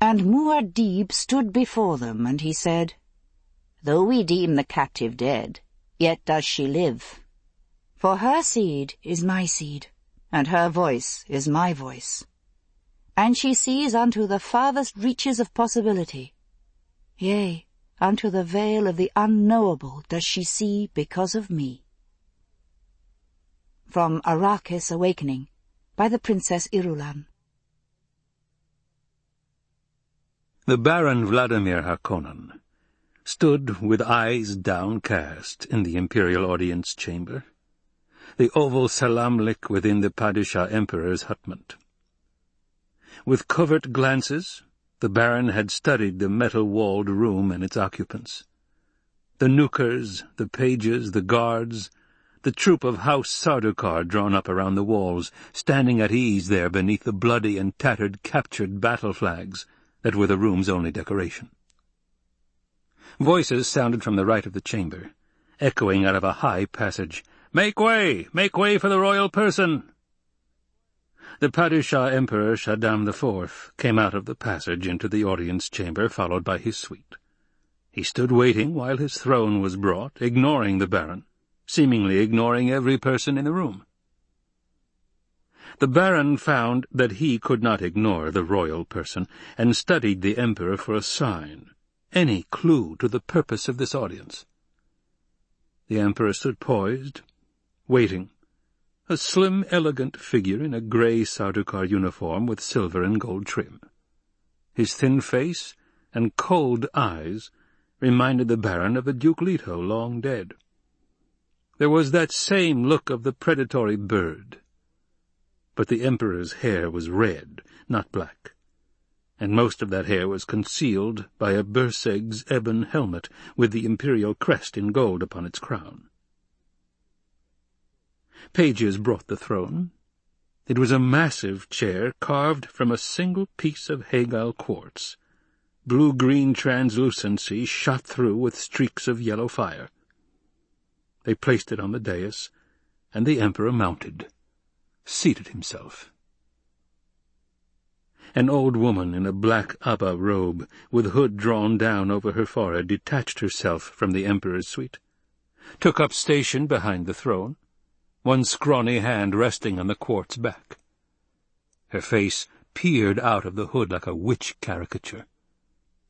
And Muad'Dib stood before them, and he said, Though we deem the captive dead, yet does she live. For her seed is my seed, and her voice is my voice. And she sees unto the farthest reaches of possibility. Yea, unto the veil of the unknowable does she see because of me. From Arrakis Awakening, by the Princess Irulan. The Baron Vladimir Harkonnen stood with eyes downcast in the imperial audience chamber, the oval salamlik within the Padishah Emperor's hutment. With covert glances, the Baron had studied the metal-walled room and its occupants. The nukers, the pages, the guards, the troop of House Sardaukar drawn up around the walls, standing at ease there beneath the bloody and tattered captured battle flags that were the room's only decoration. Voices sounded from the right of the chamber, echoing out of a high passage. "'Make way! Make way for the royal person!' The Padishah Emperor Shaddam IV came out of the passage into the audience chamber, followed by his suite. He stood waiting while his throne was brought, ignoring the Baron, seemingly ignoring every person in the room. The Baron found that he could not ignore the royal person, and studied the Emperor for a sign, any clue to the purpose of this audience. The Emperor stood poised, waiting, a slim, elegant figure in a grey Sardaukar uniform with silver and gold trim. His thin face and cold eyes reminded the Baron of the Duke Leto, long dead. There was that same look of the predatory bird. But the Emperor's hair was red, not black and most of that hair was concealed by a Burseg's ebon helmet with the imperial crest in gold upon its crown. Pages brought the throne. It was a massive chair carved from a single piece of Hagal quartz. Blue-green translucency shot through with streaks of yellow fire. They placed it on the dais, and the Emperor mounted, seated himself. An old woman in a black aba robe, with hood drawn down over her forehead, detached herself from the Emperor's suite, took up station behind the throne, one scrawny hand resting on the quartz back. Her face peered out of the hood like a witch caricature.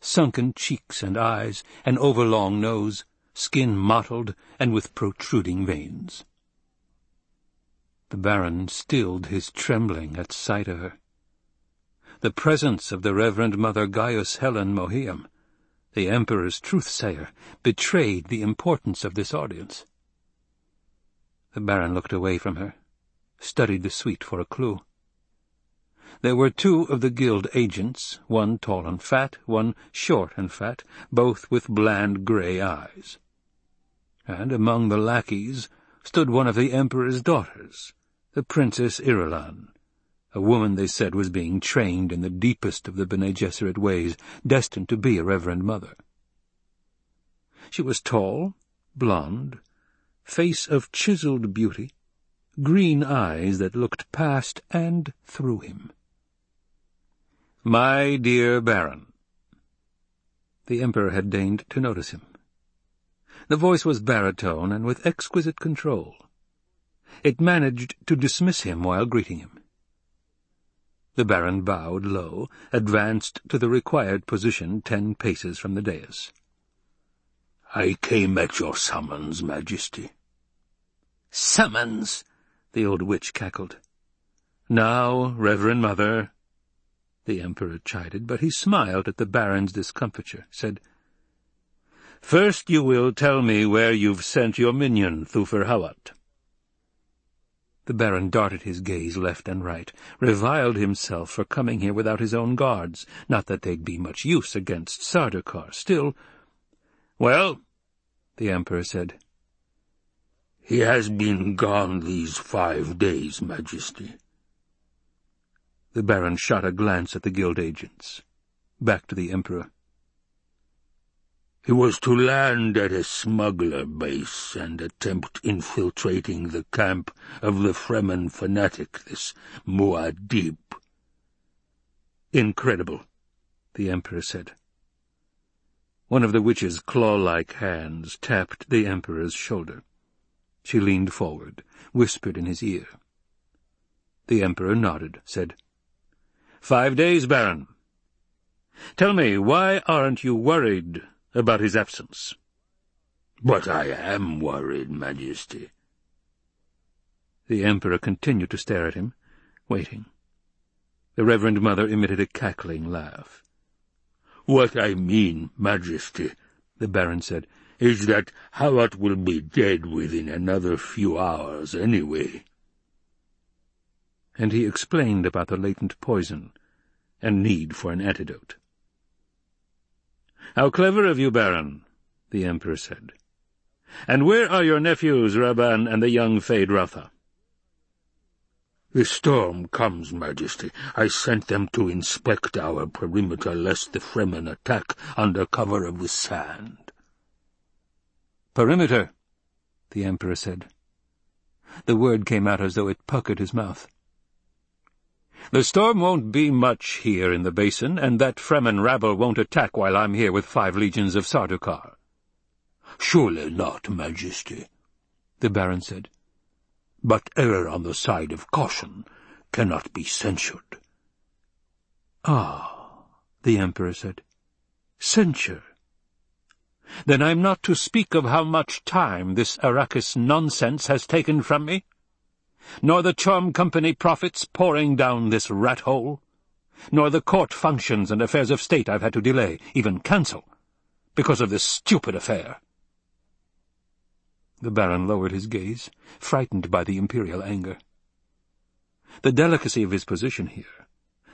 Sunken cheeks and eyes, an overlong nose, skin mottled and with protruding veins. The Baron stilled his trembling at sight of her the presence of the Reverend Mother Gaius Helen Mohiam, the Emperor's truth-sayer, betrayed the importance of this audience. The Baron looked away from her, studied the suite for a clue. There were two of the guild agents, one tall and fat, one short and fat, both with bland grey eyes. And among the lackeys stood one of the Emperor's daughters, the Princess Irulan, a woman, they said, was being trained in the deepest of the Bene Gesserit ways, destined to be a reverend mother. She was tall, blonde, face of chiseled beauty, green eyes that looked past and through him. "'My dear Baron,' the Emperor had deigned to notice him. The voice was baritone and with exquisite control. It managed to dismiss him while greeting him. The Baron bowed low, advanced to the required position ten paces from the dais. "I came at your summons, Majesty." "Summons!" the old witch cackled. "Now, Reverend Mother," the Emperor chided, but he smiled at the Baron's discomfiture, said, "First you will tell me where you've sent your minion, Thufir Hawat." The Baron darted his gaze left and right, reviled himself for coming here without his own guards. Not that they'd be much use against Sardaukar. Still— "Well," the Emperor said. "He has been gone these five days, Majesty." The Baron shot a glance at the guild agents. Back to the Emperor. He was to land at a smuggler base and attempt infiltrating the camp of the Fremen fanatic, this Muad'Dib. Incredible, the Emperor said. One of the witch's claw-like hands tapped the Emperor's shoulder. She leaned forward, whispered in his ear. The Emperor nodded, said, "Five days, Baron. Tell me, why aren't you worried about his absence? But I am worried, Majesty. The Emperor continued to stare at him, waiting. The Reverend Mother emitted a cackling laugh. What I mean, Majesty, the Baron said, is that Hawat will be dead within another few hours anyway. And he explained about the latent poison and need for an antidote. How clever of you, Baron, the Emperor said. And where are your nephews, Rabban and the young Feyd-Rautha? The storm comes, Majesty. I sent them to inspect our perimeter lest the Fremen attack under cover of the sand. Perimeter, the Emperor said. The word came out as though it puckered his mouth. The storm won't be much here in the basin, and that Fremen rabble won't attack while I'm here with five legions of Sardaukar. Surely not, Majesty, the Baron said but error on the side of caution cannot be censured. Ah, the Emperor said. Censure. Then I'm not to speak of how much time this Arrakis nonsense has taken from me? Nor the CHOAM Company profits pouring down this rat hole? Nor the court functions and affairs of state I've had to delay, even cancel, because of this stupid affair? The Baron lowered his gaze, frightened by the imperial anger. The delicacy of his position here,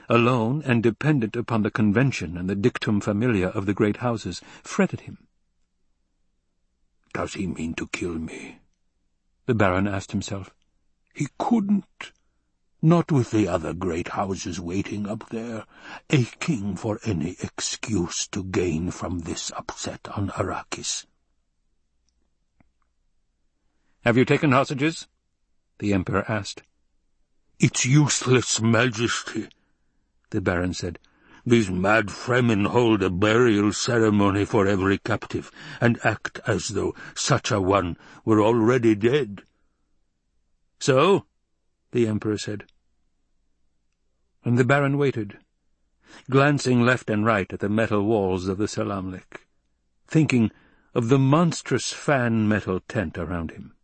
alone and dependent upon the convention and the dictum familia of the great houses, fretted him. Does he mean to kill me? The Baron asked himself. He couldn't. Not with the other great houses waiting up there, aching for any excuse to gain from this upset on Arrakis. Have you taken hostages? the Emperor asked. It's useless, Majesty, the Baron said. These mad Fremen hold a burial ceremony for every captive, and act as though such a one were already dead. So? the Emperor said. And the Baron waited, glancing left and right at the metal walls of the Selamlik, thinking of the monstrous fan metal tent around him.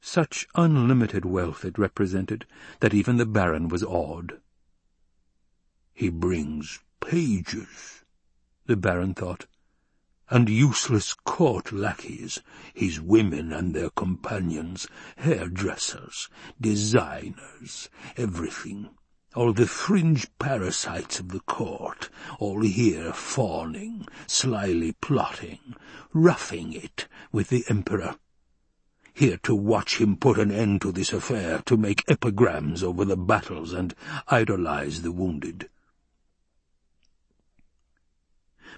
Such unlimited wealth it represented that even the Baron was awed. He brings pages, the Baron thought, and useless court lackeys, his women and their companions, hairdressers, designers, everything, all the fringe parasites of the court, all here fawning, slyly plotting, roughing it with the Emperor here to watch him put an end to this affair, to make epigrams over the battles and idolize the wounded.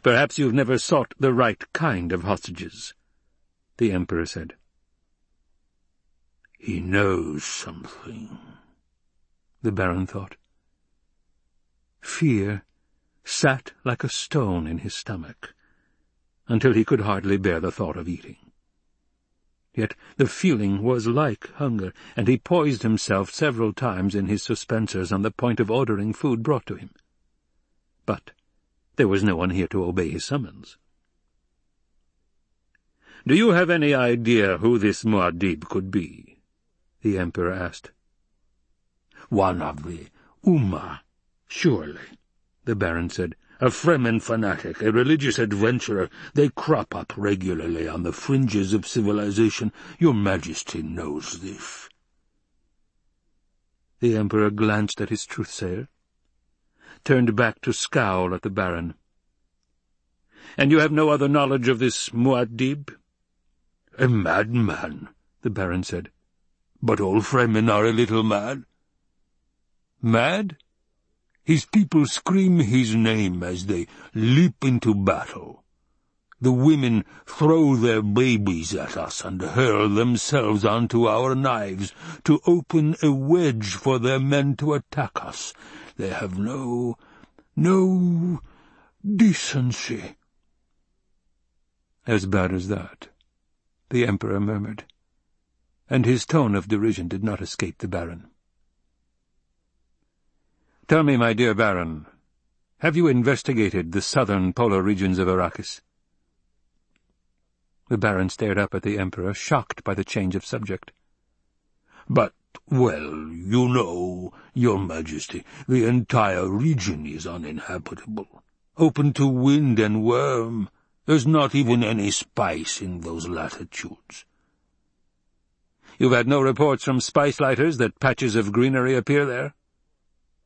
Perhaps you've never sought the right kind of hostages, the Emperor said. He knows something, the Baron thought. Fear sat like a stone in his stomach, until he could hardly bear the thought of eating. Yet the feeling was like hunger, and he poised himself several times in his suspensors on the point of ordering food brought to him. But there was no one here to obey his summons. "'Do you have any idea who this Muad'Dib could be?' the Emperor asked. "'One of the Ummah, surely,' the Baron said. A Fremen fanatic, a religious adventurer, they crop up regularly on the fringes of civilization. Your Majesty knows this. The Emperor glanced at his truthsayer, turned back to scowl at the Baron. "'And you have no other knowledge of this Muad'Dib?' "'A madman,' the Baron said. "'But all Fremen are a little mad.' "'Mad?' His people scream his name as they leap into battle. The women throw their babies at us and hurl themselves onto our knives to open a wedge for their men to attack us. They have no no decency. As bad as that, the Emperor murmured, and his tone of derision did not escape the Baron. Tell me, my dear Baron, have you investigated the southern polar regions of Arrakis? The Baron stared up at the Emperor, shocked by the change of subject. But, well, you know, your Majesty, the entire region is uninhabitable, open to wind and worm. There's not even any spice in those latitudes. You've had no reports from spice lighters that patches of greenery appear there?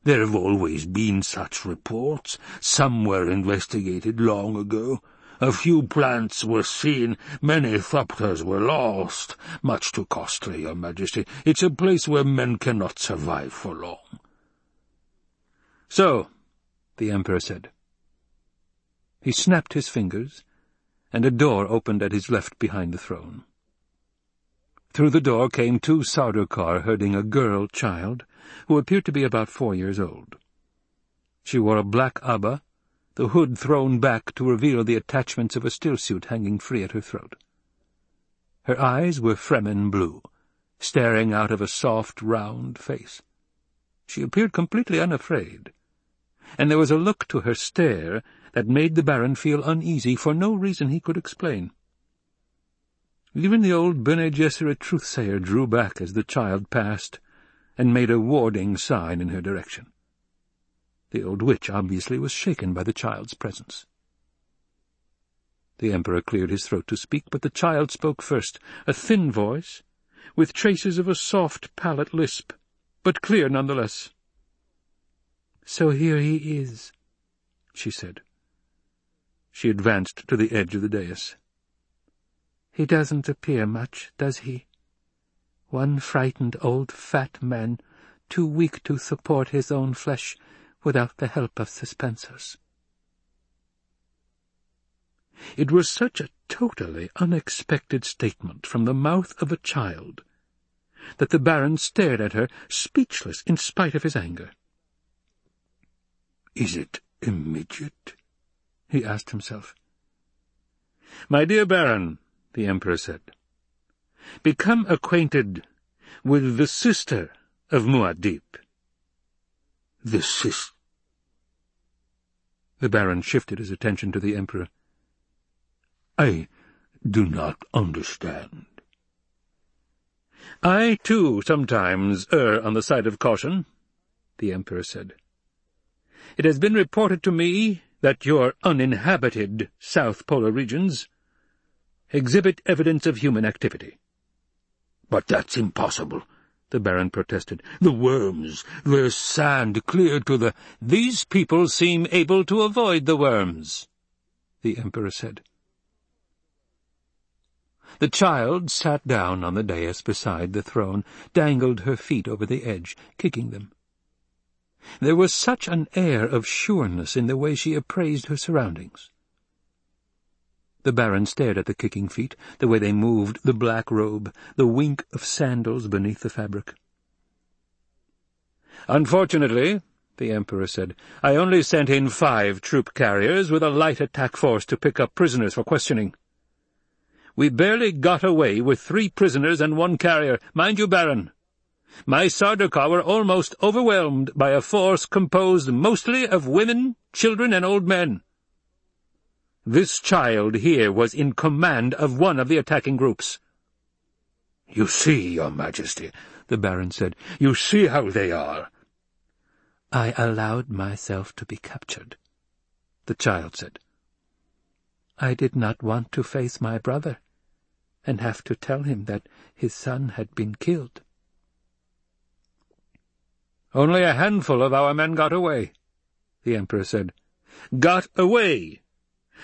There have always been such reports. Some were investigated long ago. A few plants were seen, many thopters were lost. Much too costly, your majesty. It's a place where men cannot survive for long. So, the emperor said. He snapped his fingers, and a door opened at his left behind the throne. Through the door came two Sardaukar herding a girl child, who appeared to be about four years old. She wore a black aba, the hood thrown back to reveal the attachments of a stillsuit hanging free at her throat. Her eyes were Fremen blue, staring out of a soft, round face. She appeared completely unafraid, and there was a look to her stare that made the Baron feel uneasy for no reason he could explain. Even the old Bene Gesserit truth-sayer drew back as the child passed, and made a warding sign in her direction. The old witch obviously was shaken by the child's presence. The Emperor cleared his throat to speak, but the child spoke first, a thin voice, with traces of a soft palate lisp, but clear nonetheless. "'So here he is,' she said. She advanced to the edge of the dais. "'He doesn't appear much, does he?' One frightened old fat man, too weak to support his own flesh without the help of suspensors. It was such a totally unexpected statement from the mouth of a child that the Baron stared at her, speechless in spite of his anger. "'Is it a midget?' he asked himself. "'My dear Baron,' the Emperor said, become acquainted with the sister of Muad'Dib. The sis... The Baron shifted his attention to the Emperor. I do not understand. I, too, sometimes err on the side of caution, the Emperor said. It has been reported to me that your uninhabited South Polar regions exhibit evidence of human activity. But that's impossible, the Baron protested. The worms, there's sand clear to the— These people seem able to avoid the worms, the Emperor said. The child sat down on the dais beside the throne, dangled her feet over the edge, kicking them. There was such an air of sureness in the way she appraised her surroundings. The Baron stared at the kicking feet, the way they moved the black robe, the wink of sandals beneath the fabric. "'Unfortunately,' the Emperor said, "'I only sent in five troop carriers with a light attack force to pick up prisoners for questioning. We barely got away with three prisoners and one carrier. Mind you, Baron, my Sardaukar were almost overwhelmed by a force composed mostly of women, children, and old men. This child here was in command of one of the attacking groups. "'You see, your Majesty,' the Baron said. "'You see how they are.' "'I allowed myself to be captured,' the child said. "'I did not want to face my brother and have to tell him that his son had been killed.' "'Only a handful of our men got away,' the Emperor said. "'Got away!'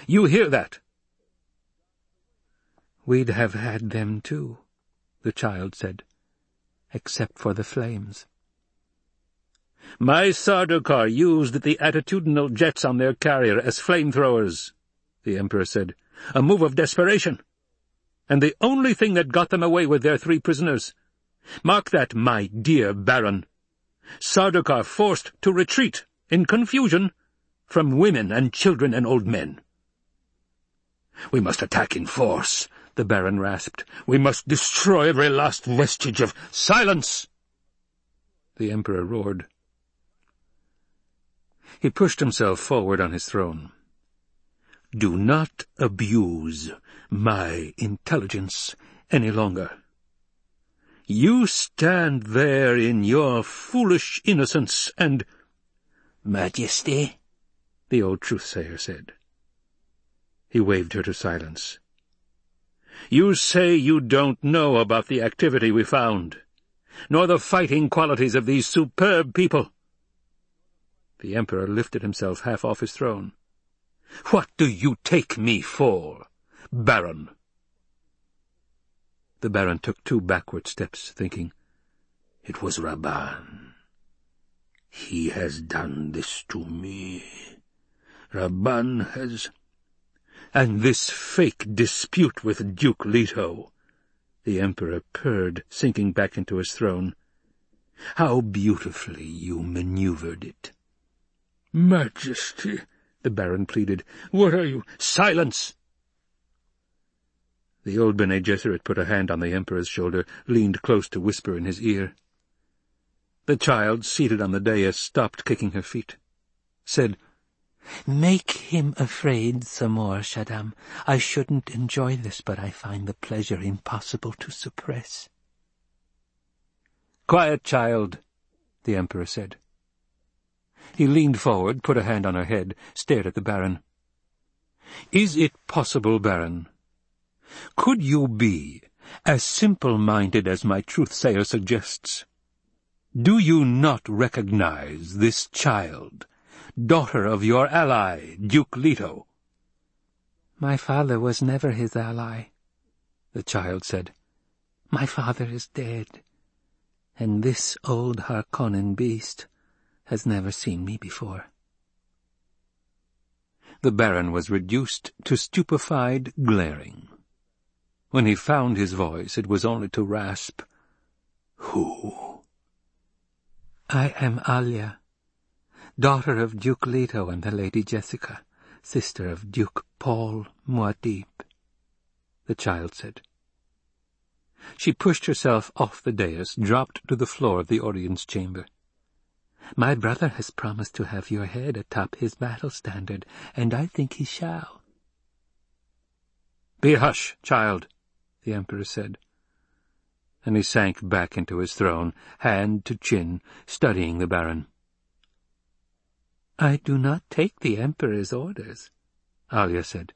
You hear that? We'd have had them too, the child said, except for the flames. My Sardaukar used the attitudinal jets on their carrier as flamethrowers, the Emperor said, a move of desperation. And the only thing that got them away with their three prisoners. Mark that, my dear Baron. Sardaukar forced to retreat, in confusion, from women and children and old men. We must attack in force, the Baron rasped. We must destroy every last vestige of silence! The Emperor roared. He pushed himself forward on his throne. Do not abuse my intelligence any longer. You stand there in your foolish innocence and— Majesty, the old truth-sayer said. He waved her to silence. You say you don't know about the activity we found, nor the fighting qualities of these superb people. The Emperor lifted himself half off his throne. What do you take me for, Baron? The Baron took two backward steps, thinking, It was Rabban. He has done this to me. Rabban has... And this fake dispute with Duke Leto. The Emperor purred, sinking back into his throne. How beautifully you maneuvered it. Majesty, the Baron pleaded, what are you— Silence! The old Bene Gesserit put a hand on the Emperor's shoulder, leaned close to whisper in his ear. The child, seated on the dais, stopped kicking her feet, said, Make him afraid some more, Shaddam. I shouldn't enjoy this, but I find the pleasure impossible to suppress. Quiet, child, the Emperor said. He leaned forward, put a hand on her head, stared at the Baron. Is it possible, Baron, could you be as simple-minded as my truth-sayer suggests? Do you not recognize this child, daughter of your ally, Duke Leto? My father was never his ally, the child said. My father is dead, and this old Harkonnen beast has never seen me before. The Baron was reduced to stupefied glaring. When he found his voice, it was only to rasp, Who? I am Alia, daughter of Duke Leto and the Lady Jessica, sister of Duke Paul Muad'Dib, the child said. She pushed herself off the dais, dropped to the floor of the audience chamber. My brother has promised to have your head atop his battle standard, and I think he shall. Be hush, child, the Emperor said. And he sank back into his throne, hand to chin, studying the Baron. I do not take the Emperor's orders, Alia said.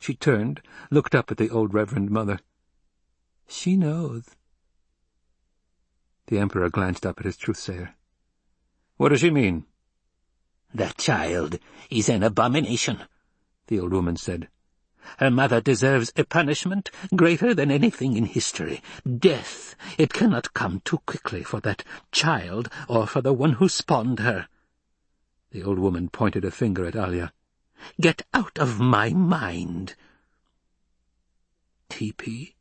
She turned, looked up at the old Reverend Mother. She knows. The Emperor glanced up at his truth-sayer. What does she mean? That child is an abomination, the old woman said. Her mother deserves a punishment greater than anything in history. Death. It cannot come too quickly for that child or for the one who spawned her. The old woman pointed a finger at Alia. Get out of my mind. TP?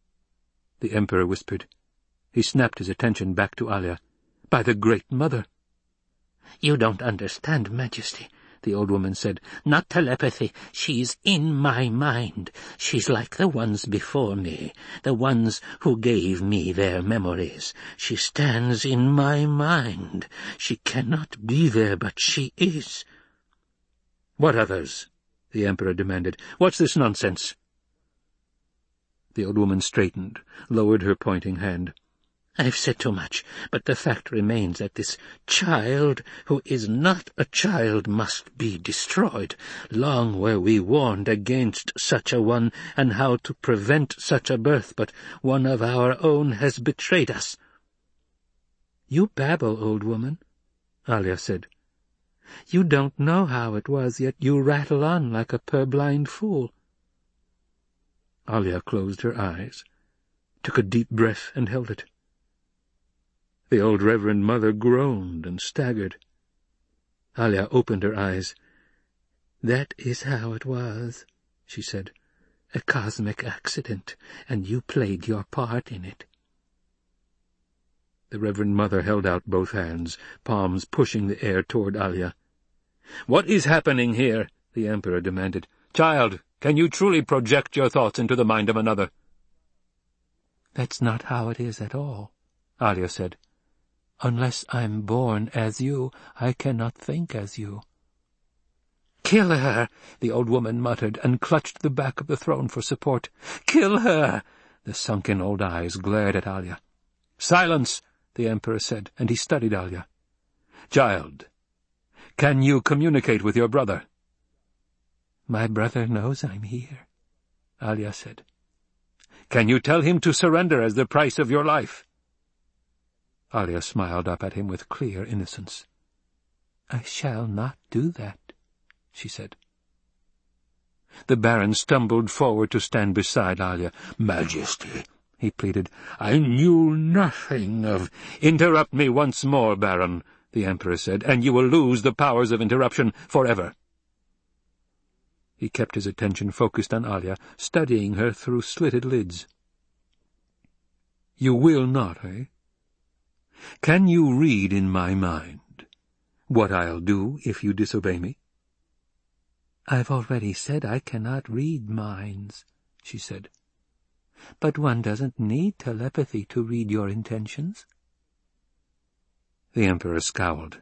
The Emperor whispered. He snapped his attention back to Alia. By the Great Mother. You don't understand, Majesty the old woman said. Not telepathy. She's in my mind. She's like the ones before me, the ones who gave me their memories. She stands in my mind. She cannot be there, but she is. What others? the Emperor demanded. What's this nonsense? The old woman straightened, lowered her pointing hand. I've said too much, but the fact remains that this child, who is not a child, must be destroyed. Long were we warned against such a one, and how to prevent such a birth, but one of our own has betrayed us. You babble, old woman, Alia said. You don't know how it was, yet you rattle on like a purblind fool. Alia closed her eyes, took a deep breath, and held it. The old Reverend Mother groaned and staggered. Alia opened her eyes. "That is how it was," she said. "A cosmic accident, and you played your part in it." The Reverend Mother held out both hands, palms pushing the air toward Alia. What is happening here? the Emperor demanded. Child, can you truly project your thoughts into the mind of another? That's not how it is at all, Alia said. Unless I'm born as you, I cannot think as you. Kill her, the old woman muttered, and clutched the back of the throne for support. Kill her! The sunken old eyes glared at Alia. Silence, the Emperor said, and he studied Alia. Child, can you communicate with your brother? My brother knows I'm here, Alia said. Can you tell him to surrender as the price of your life? Alia smiled up at him with clear innocence. I shall not do that she said. The Baron stumbled forward to stand beside Alia. Majesty, he pleaded, I knew nothing of— Interrupt me once more, Baron, the Emperor said, and you will lose the powers of interruption forever. He kept his attention focused on Alia, studying her through slitted lids. You will not, eh? Can you read in my mind what I'll do if you disobey me? I've already said I cannot read minds, she said. But one doesn't need telepathy to read your intentions. The Emperor scowled.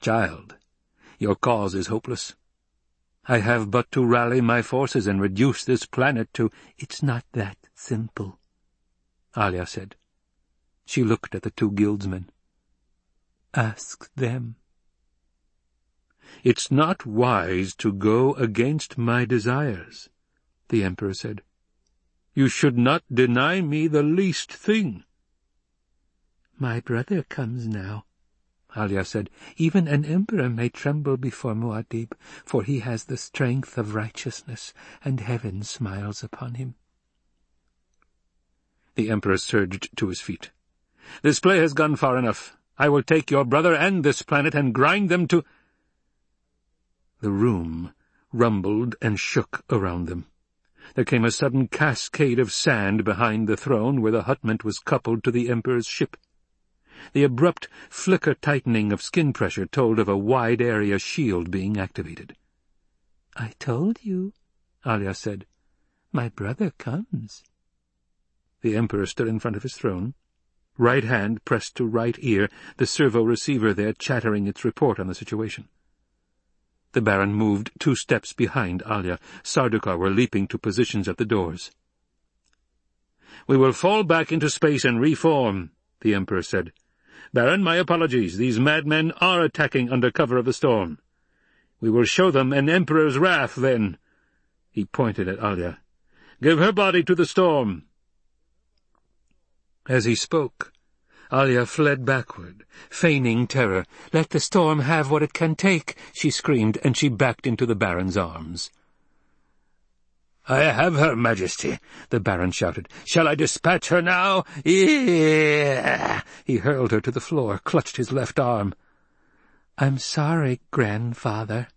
Child, your cause is hopeless. I have but to rally my forces and reduce this planet to— It's not that simple, Alia said. She looked at the two guildsmen. Ask them. It's not wise to go against my desires, the Emperor said. You should not deny me the least thing. My brother comes now, Alia said. Even an emperor may tremble before Muad'Dib, for he has the strength of righteousness, and heaven smiles upon him. The Emperor surged to his feet. This play has gone far enough. I will take your brother and this planet and grind them to— the room rumbled and shook around them. There came a sudden cascade of sand behind the throne where the hutment was coupled to the Emperor's ship. The abrupt flicker tightening of skin pressure told of a wide-area shield being activated. "'I told you,' Alia said. "'My brother comes.' The Emperor stood in front of his throne, right hand pressed to right ear, the servo receiver there chattering its report on the situation. The Baron moved two steps behind Alia. Sardaukar were leaping to positions at the doors. "'We will fall back into space and reform,' the Emperor said. "'Baron, my apologies. These madmen are attacking under cover of the storm. We will show them an Emperor's wrath, then.' He pointed at Alia. "'Give her body to the storm.' As he spoke, Alia fled backward, feigning terror. "'Let the storm have what it can take!' she screamed, and she backed into the Baron's arms. "'I have her, Majesty!' the Baron shouted. "'Shall I dispatch her now?' Yeah! He hurled her to the floor, clutched his left arm. "'I'm sorry, grandfather,'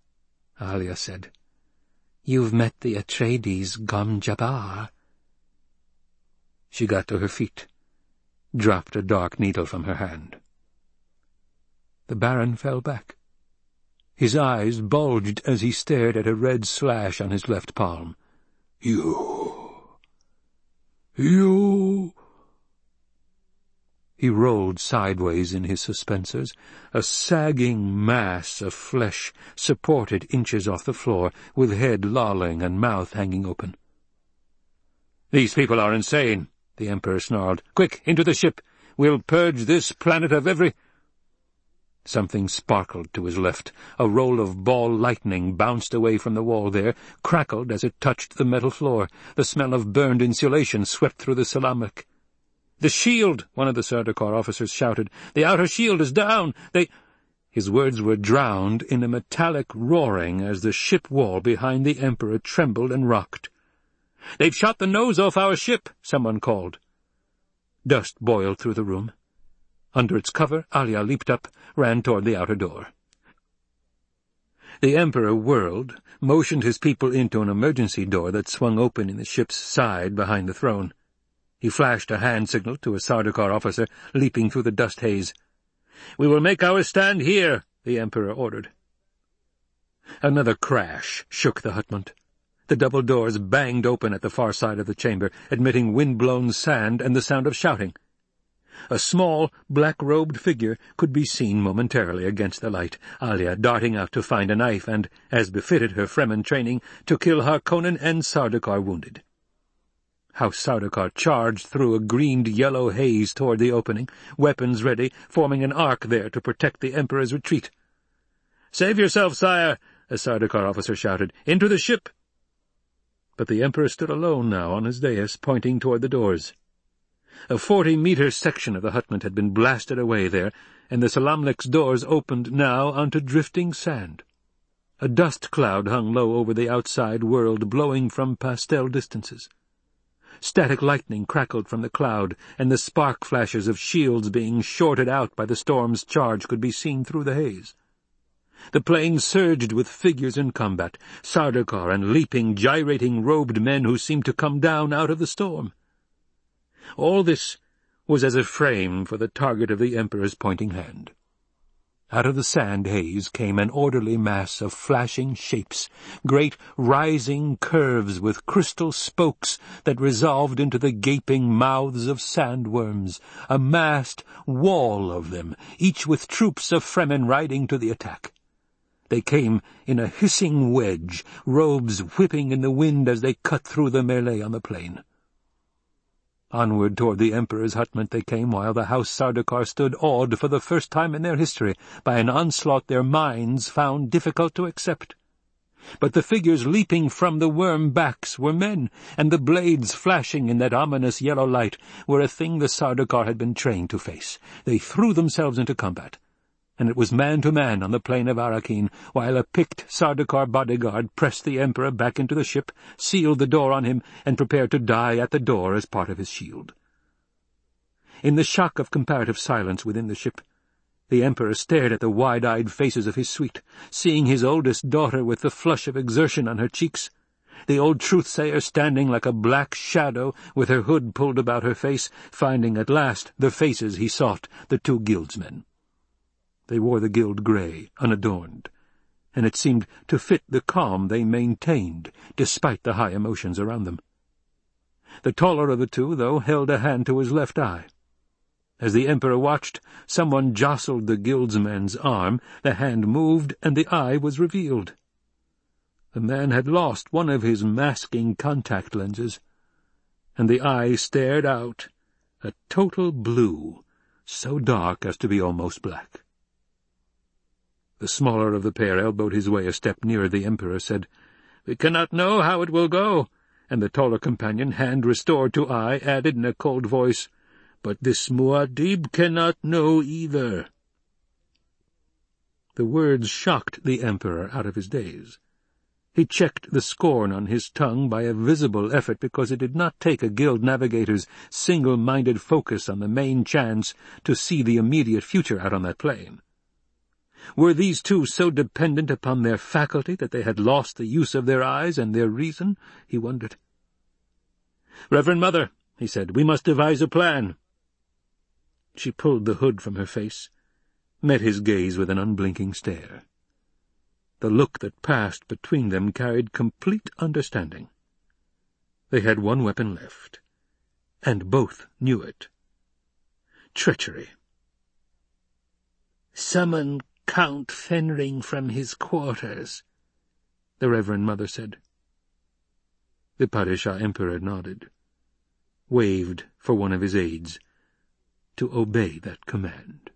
Alia said. "'You've met the Atreides Gom Jabbar.' She got to her feet dropped a dark needle from her hand. The Baron fell back. His eyes bulged as he stared at a red slash on his left palm. You... you... He rolled sideways in his suspensors, a sagging mass of flesh supported inches off the floor, with head lolling and mouth hanging open. "'These people are insane,' the Emperor snarled. "Quick, into the ship! We'll purge this planet of every—" Something sparkled to his left. A roll of ball lightning bounced away from the wall there, crackled as it touched the metal floor. The smell of burned insulation swept through the selamlik. "The shield!" one of the Sardaukar officers shouted. "The outer shield is down! They—" His words were drowned in a metallic roaring as the ship wall behind the Emperor trembled and rocked. "'They've shot the nose off our ship!' someone called. Dust boiled through the room. Under its cover, Alia leaped up, ran toward the outer door. The Emperor whirled, motioned his people into an emergency door that swung open in the ship's side behind the throne. He flashed a hand signal to a Sardaukar officer, leaping through the dust haze. "'We will make our stand here,' the Emperor ordered. Another crash shook the hutment. The double doors banged open at the far side of the chamber, admitting wind-blown sand and the sound of shouting. A small, black-robed figure could be seen momentarily against the light, Alia darting out to find a knife and, as befitted her Fremen training, to kill Harkonnen and Sardaukar wounded. How Sardaukar charged through a greened-yellow haze toward the opening, weapons ready, forming an arc there to protect the Emperor's retreat. "'Save yourself, sire!' a Sardaukar officer shouted. "'Into the ship!' But the Emperor stood alone now on his dais, pointing toward the doors. A forty-metre section of the hutment had been blasted away there, and the Salamlik's doors opened now onto drifting sand. A dust cloud hung low over the outside world, blowing from pastel distances. Static lightning crackled from the cloud, and the spark flashes of shields being shorted out by the storm's charge could be seen through the haze. The plain surged with figures in combat, Sardaukar and leaping, gyrating, robed men who seemed to come down out of the storm. All this was as a frame for the target of the Emperor's pointing hand. Out of the sand haze came an orderly mass of flashing shapes, great rising curves with crystal spokes that resolved into the gaping mouths of sandworms, a massed wall of them, each with troops of Fremen riding to the attack. They came in a hissing wedge, robes whipping in the wind as they cut through the melee on the plain. Onward toward the Emperor's hutment they came, while the House Sardaukar stood awed for the first time in their history by an onslaught their minds found difficult to accept. But the figures leaping from the worm backs were men, and the blades flashing in that ominous yellow light were a thing the Sardaukar had been trained to face. They threw themselves into combat and it was man to man on the plain of Arrakeen, while a picked Sardaukar bodyguard pressed the Emperor back into the ship, sealed the door on him, and prepared to die at the door as part of his shield. In the shock of comparative silence within the ship, the Emperor stared at the wide-eyed faces of his suite, seeing his oldest daughter with the flush of exertion on her cheeks, the old truth-sayer standing like a black shadow with her hood pulled about her face, finding at last the faces he sought, the two guildsmen. They wore the guild grey, unadorned, and it seemed to fit the calm they maintained, despite the high emotions around them. The taller of the two, though, held a hand to his left eye. As the Emperor watched, someone jostled the guildsman's arm, the hand moved, and the eye was revealed. The man had lost one of his masking contact lenses, and the eye stared out, a total blue, so dark as to be almost black. The smaller of the pair elbowed his way a step nearer the Emperor, said, "We cannot know how it will go," and the taller companion, hand restored to eye, added in a cold voice, "But this Muad'Dib cannot know either." The words shocked the Emperor out of his daze. He checked the scorn on his tongue by a visible effort because it did not take a guild navigator's single-minded focus on the main chance to see the immediate future out on that plain. Were these two so dependent upon their faculty that they had lost the use of their eyes and their reason? He wondered. "'Reverend Mother,' he said, "'we must devise a plan.' She pulled the hood from her face, met his gaze with an unblinking stare. The look that passed between them carried complete understanding. They had one weapon left, and both knew it. Treachery. "'Summon Count Fenring from his quarters, the Reverend Mother said. The Padishah Emperor nodded, waved for one of his aides to obey that command.